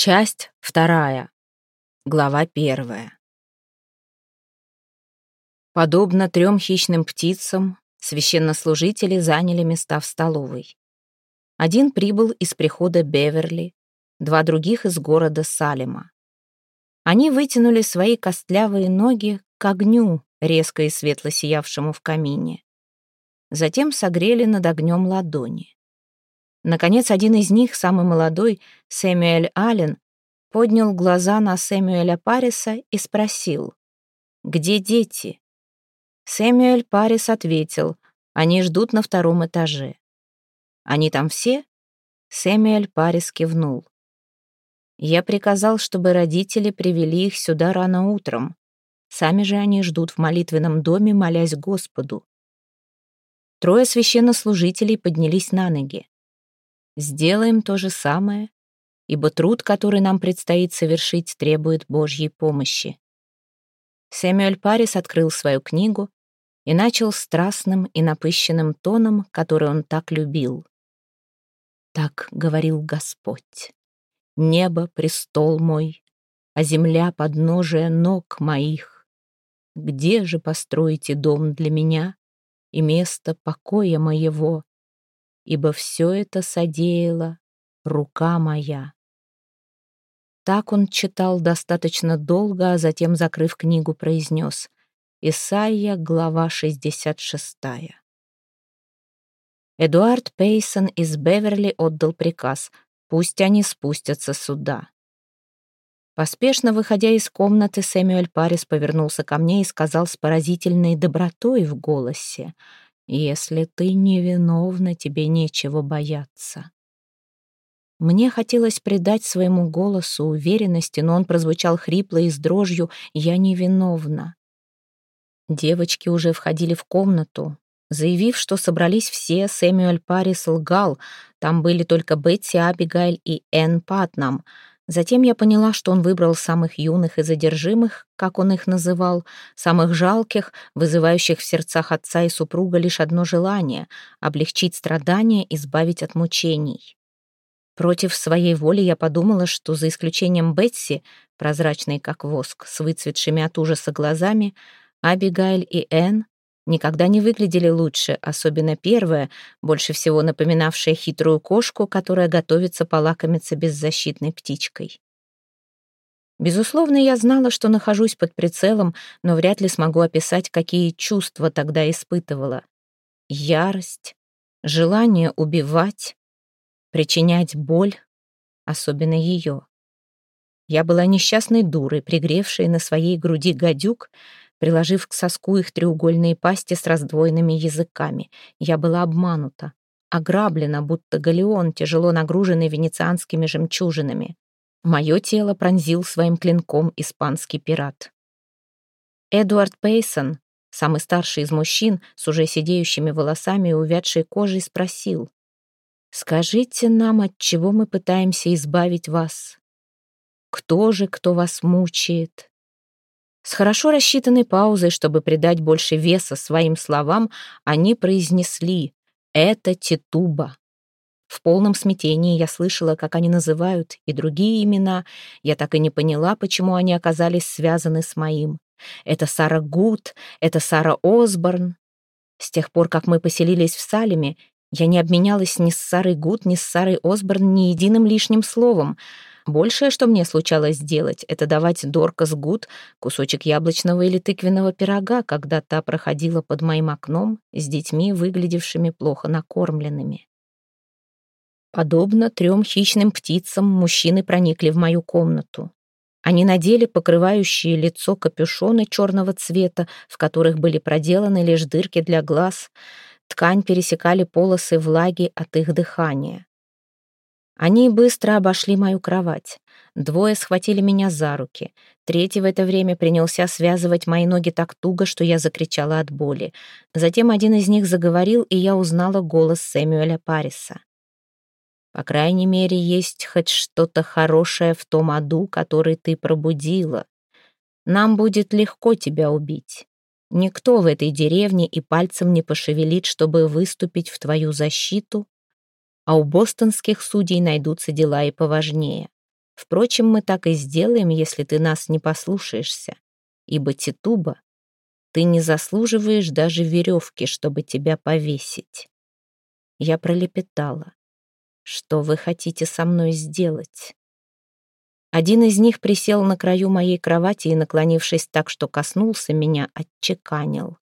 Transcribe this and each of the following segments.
Часть вторая. Глава первая. Подобно трем хищным птицам, священнослужители заняли места в столовой. Один прибыл из прихода Беверли, два других из города Салема. Они вытянули свои костлявые ноги к огню, резко и светло сиявшему в камине. Затем согрели над огнем ладони. Наконец, один из них, самый молодой, Сэмюэль Аллен, поднял глаза на Сэмюэля Париса и спросил, «Где дети?» Сэмюэль Парис ответил, «Они ждут на втором этаже». «Они там все?» Сэмюэль Парис кивнул. «Я приказал, чтобы родители привели их сюда рано утром. Сами же они ждут в молитвенном доме, молясь Господу». Трое священнослужителей поднялись на ноги. Сделаем то же самое, ибо труд, который нам предстоит совершить, требует Божьей помощи. Сэмюэль Парис открыл свою книгу и начал страстным и напыщенным тоном, который он так любил. Так говорил Господь. Небо — престол мой, а земля — подножие ног моих. Где же построите дом для меня и место покоя моего? Ибо все это содеяла рука моя. Так он читал достаточно долго, а затем, закрыв книгу, произнес Исайя, глава 66. Эдуард Пейсон из Беверли отдал приказ «Пусть они спустятся сюда». Поспешно выходя из комнаты, Сэмюэль Парис повернулся ко мне и сказал с поразительной добротой в голосе — если ты невиновна, тебе нечего бояться. Мне хотелось придать своему голосу уверенности, но он прозвучал хрипло и с дрожью «Я невиновна». Девочки уже входили в комнату. Заявив, что собрались все, Сэмюэль Парис лгал. Там были только Бетси, Абигайль и Энн Патнам — Затем я поняла, что он выбрал самых юных и задержимых, как он их называл, самых жалких, вызывающих в сердцах отца и супруга лишь одно желание — облегчить страдания, избавить от мучений. Против своей воли я подумала, что за исключением Бетси, прозрачной как воск, с выцветшими от ужаса глазами, Абигайль и Энн никогда не выглядели лучше, особенно первая, больше всего напоминавшая хитрую кошку, которая готовится полакомиться беззащитной птичкой. Безусловно, я знала, что нахожусь под прицелом, но вряд ли смогу описать, какие чувства тогда испытывала. Ярость, желание убивать, причинять боль, особенно ее. Я была несчастной дурой, пригревшей на своей груди гадюк, приложив к соску их треугольные пасти с раздвоенными языками. Я была обманута, ограблена, будто галеон, тяжело нагруженный венецианскими жемчужинами. Мое тело пронзил своим клинком испанский пират. Эдуард Пейсон, самый старший из мужчин, с уже сидеющими волосами и увядшей кожей, спросил, «Скажите нам, от чего мы пытаемся избавить вас? Кто же, кто вас мучает?» С хорошо рассчитанной паузой, чтобы придать больше веса своим словам, они произнесли «Это Титуба». В полном смятении я слышала, как они называют и другие имена. Я так и не поняла, почему они оказались связаны с моим. Это Сара Гуд, это Сара Осборн. С тех пор, как мы поселились в Салеме, я не обменялась ни с Сарой Гуд, ни с Сарой Осборн ни единым лишним словом. Большее, что мне случалось сделать, это давать Доркас Гуд кусочек яблочного или тыквенного пирога, когда та проходила под моим окном с детьми, выглядевшими плохо накормленными. Подобно трем хищным птицам, мужчины проникли в мою комнату. Они надели покрывающие лицо капюшоны черного цвета, в которых были проделаны лишь дырки для глаз. Ткань пересекали полосы влаги от их дыхания. Они быстро обошли мою кровать. Двое схватили меня за руки. Третий в это время принялся связывать мои ноги так туго, что я закричала от боли. Затем один из них заговорил, и я узнала голос Сэмюэля Париса. «По крайней мере, есть хоть что-то хорошее в том аду, который ты пробудила. Нам будет легко тебя убить. Никто в этой деревне и пальцем не пошевелит, чтобы выступить в твою защиту а у бостонских судей найдутся дела и поважнее. Впрочем, мы так и сделаем, если ты нас не послушаешься. Ибо, Титуба, ты не заслуживаешь даже веревки, чтобы тебя повесить. Я пролепетала. Что вы хотите со мной сделать? Один из них присел на краю моей кровати и, наклонившись так, что коснулся меня, отчеканил.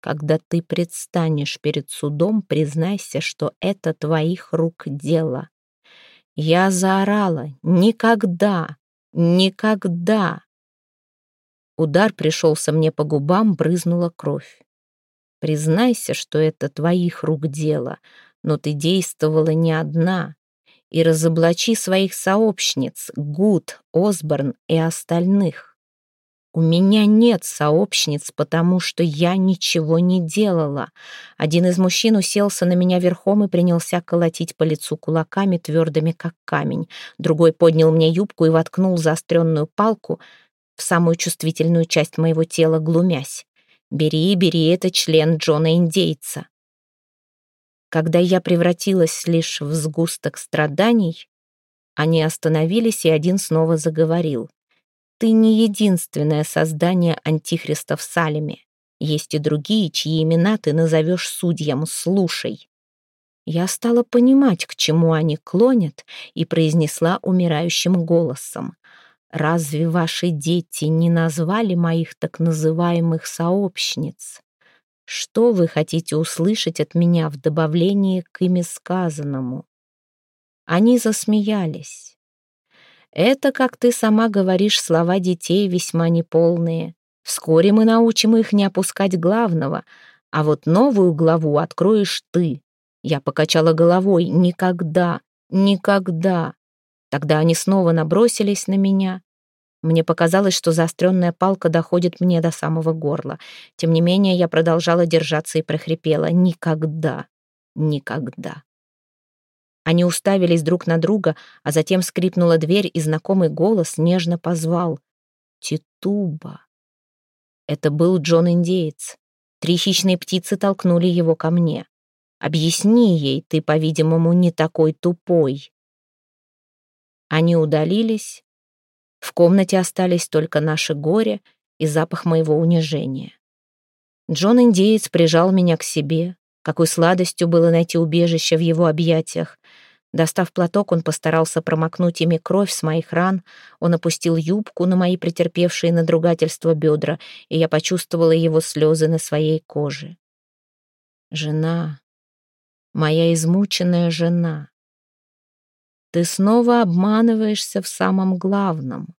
Когда ты предстанешь перед судом, признайся, что это твоих рук дело. Я заорала «Никогда! Никогда!» Удар пришелся мне по губам, брызнула кровь. Признайся, что это твоих рук дело, но ты действовала не одна. И разоблачи своих сообщниц, Гуд, Осборн и остальных. У меня нет сообщниц, потому что я ничего не делала. Один из мужчин уселся на меня верхом и принялся колотить по лицу кулаками, твердыми как камень. Другой поднял мне юбку и воткнул заостренную палку в самую чувствительную часть моего тела, глумясь. «Бери, бери, это член Джона-индейца». Когда я превратилась лишь в сгусток страданий, они остановились, и один снова заговорил. Ты не единственное создание Антихриста в Салеме. Есть и другие, чьи имена ты назовешь судьям. Слушай. Я стала понимать, к чему они клонят, и произнесла умирающим голосом. «Разве ваши дети не назвали моих так называемых сообщниц? Что вы хотите услышать от меня в добавлении к ими сказанному?» Они засмеялись. Это, как ты сама говоришь, слова детей весьма неполные. Вскоре мы научим их не опускать главного, а вот новую главу откроешь ты. Я покачала головой. Никогда, никогда. Тогда они снова набросились на меня. Мне показалось, что заостренная палка доходит мне до самого горла. Тем не менее, я продолжала держаться и прохрипела. Никогда, никогда. Они уставились друг на друга, а затем скрипнула дверь, и знакомый голос нежно позвал. «Титуба». Это был Джон-индеец. Три хищные птицы толкнули его ко мне. «Объясни ей, ты, по-видимому, не такой тупой». Они удалились. В комнате остались только наше горе и запах моего унижения. Джон-индеец прижал меня к себе, какой сладостью было найти убежище в его объятиях. Достав платок, он постарался промокнуть ими кровь с моих ран. Он опустил юбку на мои претерпевшие надругательства бедра, и я почувствовала его слезы на своей коже. «Жена, моя измученная жена, ты снова обманываешься в самом главном.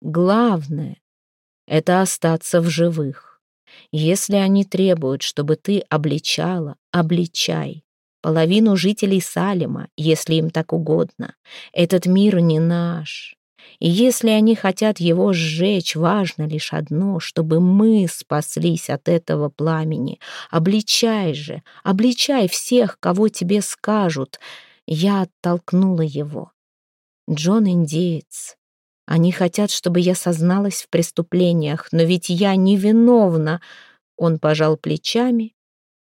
Главное — это остаться в живых. Если они требуют, чтобы ты обличала, обличай. Половину жителей Салема, если им так угодно. Этот мир не наш. И если они хотят его сжечь, важно лишь одно, чтобы мы спаслись от этого пламени. Обличай же, обличай всех, кого тебе скажут. Я оттолкнула его. Джон Индеец, они хотят, чтобы я созналась в преступлениях, но ведь я невиновна. Он пожал плечами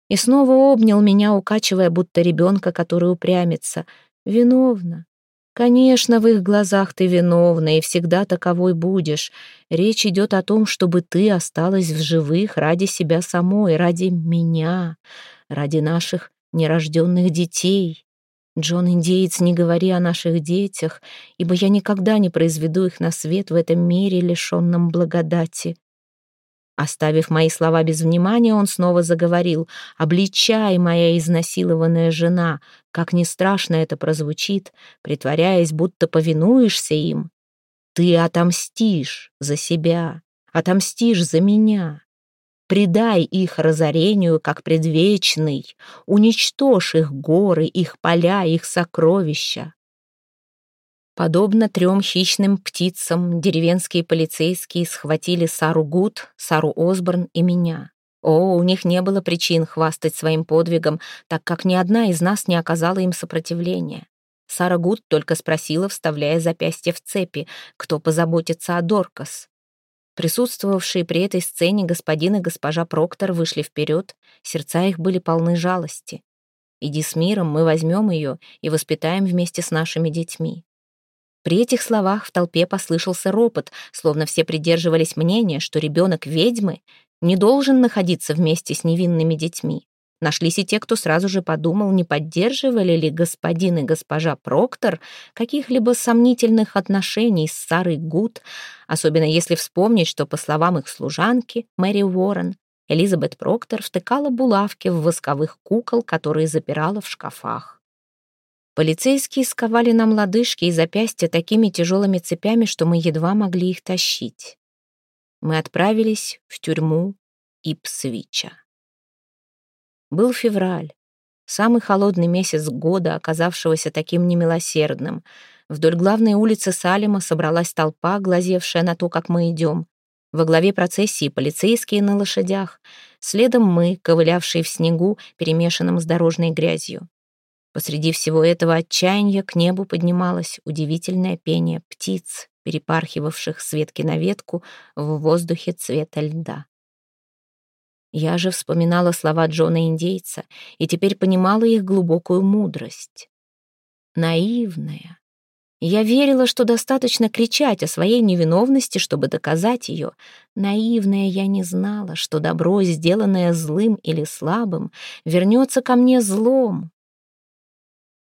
и снова обнял меня, укачивая, будто ребенка, который упрямится. Виновна. Конечно, в их глазах ты виновна и всегда таковой будешь. Речь идет о том, чтобы ты осталась в живых ради себя самой, ради меня, ради наших нерожденных детей. Джон-индеец, не говори о наших детях, ибо я никогда не произведу их на свет в этом мире, лишенном благодати. Оставив мои слова без внимания, он снова заговорил. «Обличай, моя изнасилованная жена, как ни страшно это прозвучит, притворяясь, будто повинуешься им. Ты отомстишь за себя, отомстишь за меня. Предай их разорению, как предвечный, уничтожь их горы, их поля, их сокровища. Подобно трем хищным птицам, деревенские полицейские схватили Сару Гуд, Сару Осборн и меня. О, у них не было причин хвастать своим подвигом, так как ни одна из нас не оказала им сопротивления. Сара Гуд только спросила, вставляя запястье в цепи, кто позаботится о Доркас. Присутствовавшие при этой сцене господин и госпожа Проктор вышли вперед, сердца их были полны жалости. «Иди с миром, мы возьмем ее и воспитаем вместе с нашими детьми». При этих словах в толпе послышался ропот, словно все придерживались мнения, что ребенок ведьмы не должен находиться вместе с невинными детьми. Нашлись и те, кто сразу же подумал, не поддерживали ли господин и госпожа Проктор каких-либо сомнительных отношений с Сарой Гуд, особенно если вспомнить, что, по словам их служанки, Мэри Уоррен, Элизабет Проктор втыкала булавки в восковых кукол, которые запирала в шкафах. Полицейские сковали нам лодыжки и запястья такими тяжелыми цепями, что мы едва могли их тащить. Мы отправились в тюрьму Ипсвича. Был февраль, самый холодный месяц года, оказавшегося таким немилосердным. Вдоль главной улицы Салема собралась толпа, глазевшая на то, как мы идем. Во главе процессии полицейские на лошадях, следом мы, ковылявшие в снегу, перемешанном с дорожной грязью. Посреди всего этого отчаяния к небу поднималось удивительное пение птиц, перепархивавших с ветки на ветку в воздухе цвета льда. Я же вспоминала слова Джона-индейца и теперь понимала их глубокую мудрость. Наивная. Я верила, что достаточно кричать о своей невиновности, чтобы доказать ее. Наивная я не знала, что добро, сделанное злым или слабым, вернется ко мне злом,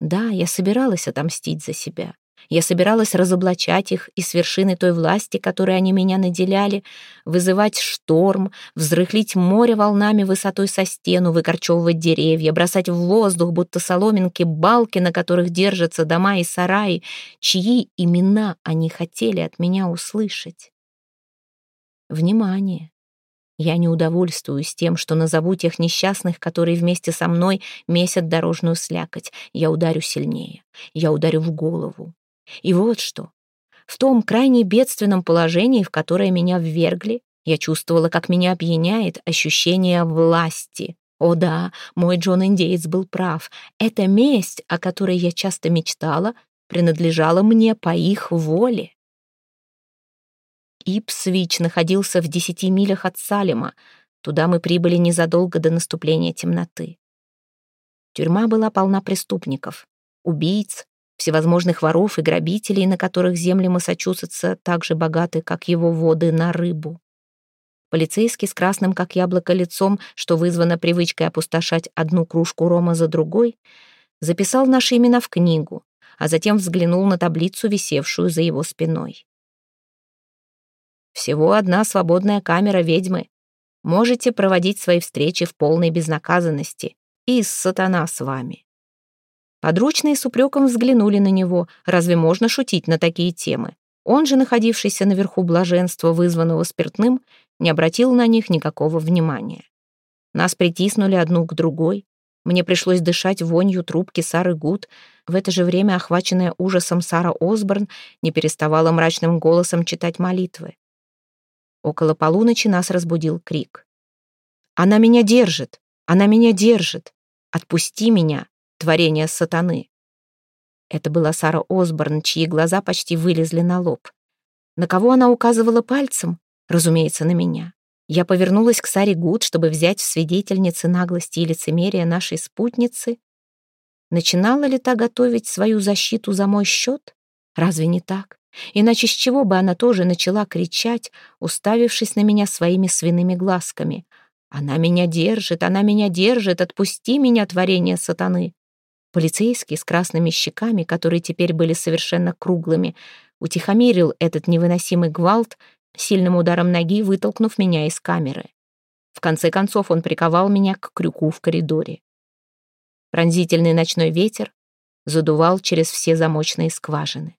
да, я собиралась отомстить за себя. Я собиралась разоблачать их и с вершины той власти, которой они меня наделяли, вызывать шторм, взрыхлить море волнами высотой со стену, выкорчевывать деревья, бросать в воздух, будто соломинки, балки, на которых держатся дома и сараи, чьи имена они хотели от меня услышать. Внимание! Я не удовольствуюсь тем, что назову тех несчастных, которые вместе со мной месят дорожную слякоть. Я ударю сильнее. Я ударю в голову. И вот что. В том крайне бедственном положении, в которое меня ввергли, я чувствовала, как меня опьяняет ощущение власти. О да, мой Джон-индеец был прав. Эта месть, о которой я часто мечтала, принадлежала мне по их воле. Ипсвич находился в десяти милях от Салема. Туда мы прибыли незадолго до наступления темноты. Тюрьма была полна преступников, убийц, всевозможных воров и грабителей, на которых земли Массачусетса так же богаты, как его воды на рыбу. Полицейский с красным, как яблоко, лицом, что вызвано привычкой опустошать одну кружку рома за другой, записал наши имена в книгу, а затем взглянул на таблицу, висевшую за его спиной. Всего одна свободная камера ведьмы. Можете проводить свои встречи в полной безнаказанности. И сатана с вами. Подручные с упреком взглянули на него. Разве можно шутить на такие темы? Он же, находившийся наверху блаженства, вызванного спиртным, не обратил на них никакого внимания. Нас притиснули одну к другой. Мне пришлось дышать вонью трубки Сары Гуд. В это же время, охваченная ужасом Сара Осборн, не переставала мрачным голосом читать молитвы. Около полуночи нас разбудил крик. «Она меня держит! Она меня держит! Отпусти меня, творение сатаны!» Это была Сара Осборн, чьи глаза почти вылезли на лоб. На кого она указывала пальцем? Разумеется, на меня. Я повернулась к Саре Гуд, чтобы взять в свидетельницы наглости и лицемерия нашей спутницы. Начинала ли та готовить свою защиту за мой счет? Разве не так? Иначе с чего бы она тоже начала кричать, уставившись на меня своими свиными глазками? «Она меня держит, она меня держит, отпусти меня, творение сатаны!» Полицейский с красными щеками, которые теперь были совершенно круглыми, утихомирил этот невыносимый гвалт, сильным ударом ноги вытолкнув меня из камеры. В конце концов он приковал меня к крюку в коридоре. Пронзительный ночной ветер задувал через все замочные скважины.